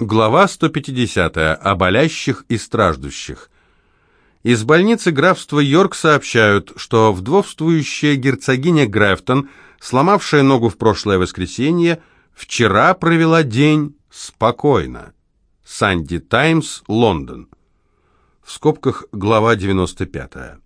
Глава 150. О болящих и страждущих. Из больницы графства Йорк сообщают, что вдовствующая герцогиня Графтон, сломавшая ногу в прошлое воскресенье, вчера провела день спокойно. Санди Таймс, Лондон. В скобках глава 95.